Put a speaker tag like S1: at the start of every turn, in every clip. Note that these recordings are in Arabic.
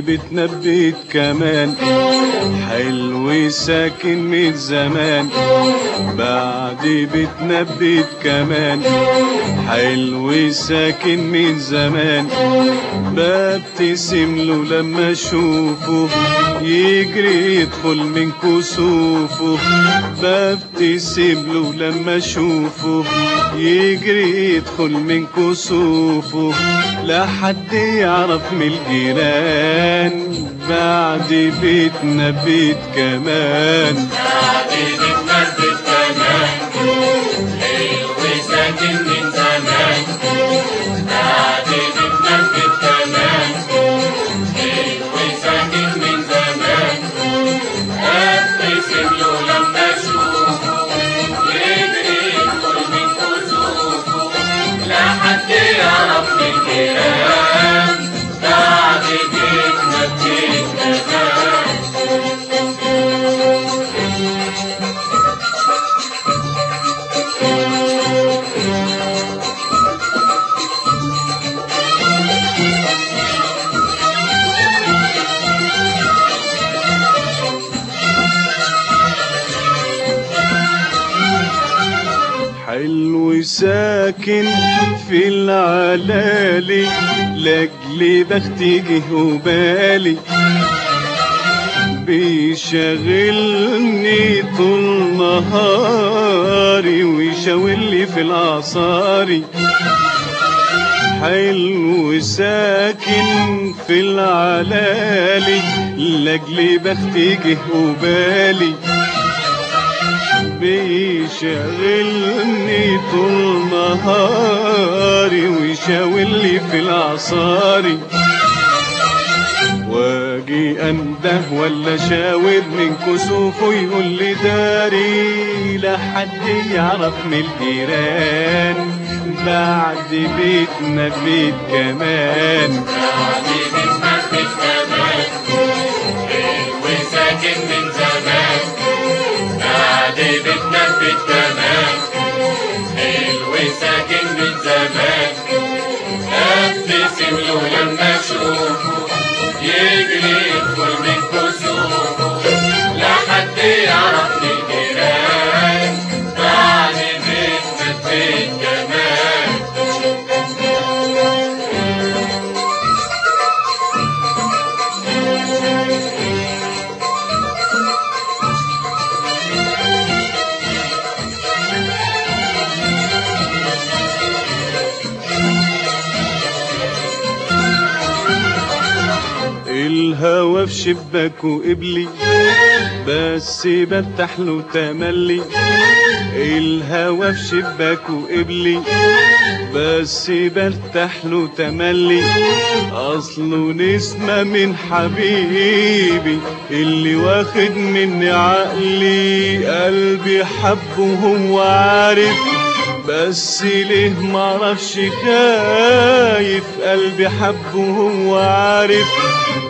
S1: بيتنا بيت كمان. حلو ساكن من زمان. بعد بيتنا بيت كمان. حلو ساكن من زمان. ببتسم له لما أشوفه. يجري يدخل من كسوفه. ببتسم له لما أشوفه. يجري يدخل من كسوفه. لا حد يعرف من الجيران. بعد بيتنا بيت كمان.
S2: حلو ساكن
S1: في العلالي لاجل بختي جه وبالي. بيشغلني طول نهاري ويشاولي في العصاري حلو ساكن في العلالي لاجل بختي جه وبالي. بيشغلني طول نهاري ويشاولي في العصاري. واجي أنده ولا شاور من كسوفه يقول لي داري لا حد يعرف من الجيران. بعد بيتنا بيت كمان.
S2: بعد
S1: الهوى في شباكه قبلي بس بفتح له تملي الهوى في شباكه قبلي بس بفتح له تملي اصله نسمة من حبيبي اللي واخد مني عقلي. قلبي حبه وهو عارف بس ليه معرفش خايف؟ قلبي حبه وهو عارف.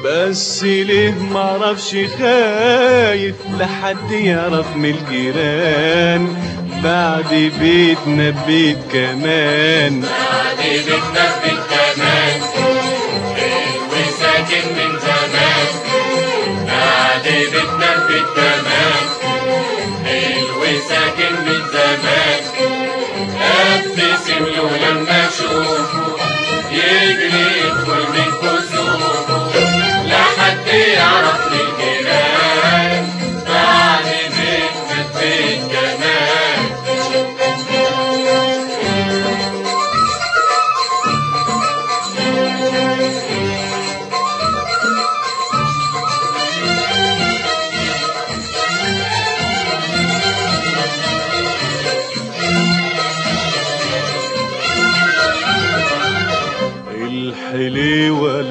S1: بس ليه معرفش خايف؟ لحد يعرف من الجيران. بعد بيت كمان.
S2: بعد بيت كمان. حلو ساكن من زمان. بعد بيت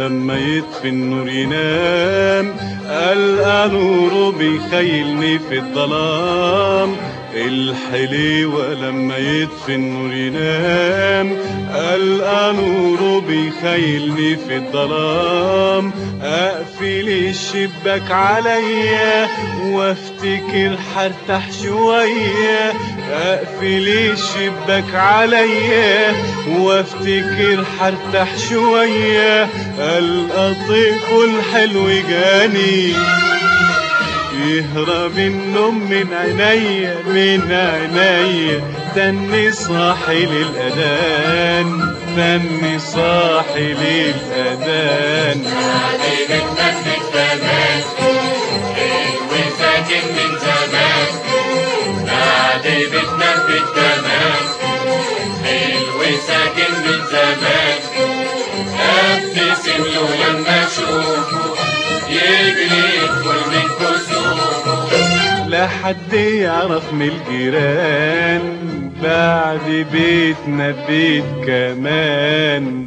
S2: لما
S1: يطفي النور ينام ألقى نوره بيخيلني في الظلام. الحليوة لما يطفي النور ينام ألقى نوره بيخيلني في الظلام. أقفل الشباك عليا وافتكر هرتاح شوية أقفل الشباك عليا وافتكر هرتاح شوية ألقى طيف الحلو جاني يهرب النوم من عينيا من عينيا تني صاحي للأذان تني صاحي للأذان.
S2: نادي بتنفذ كمان حلو ساكن من زمان حلو ساكن من زمان أبتسم له لما اشوفه
S1: حد يعرف من الجيران بعد بيتنا بيت كمان.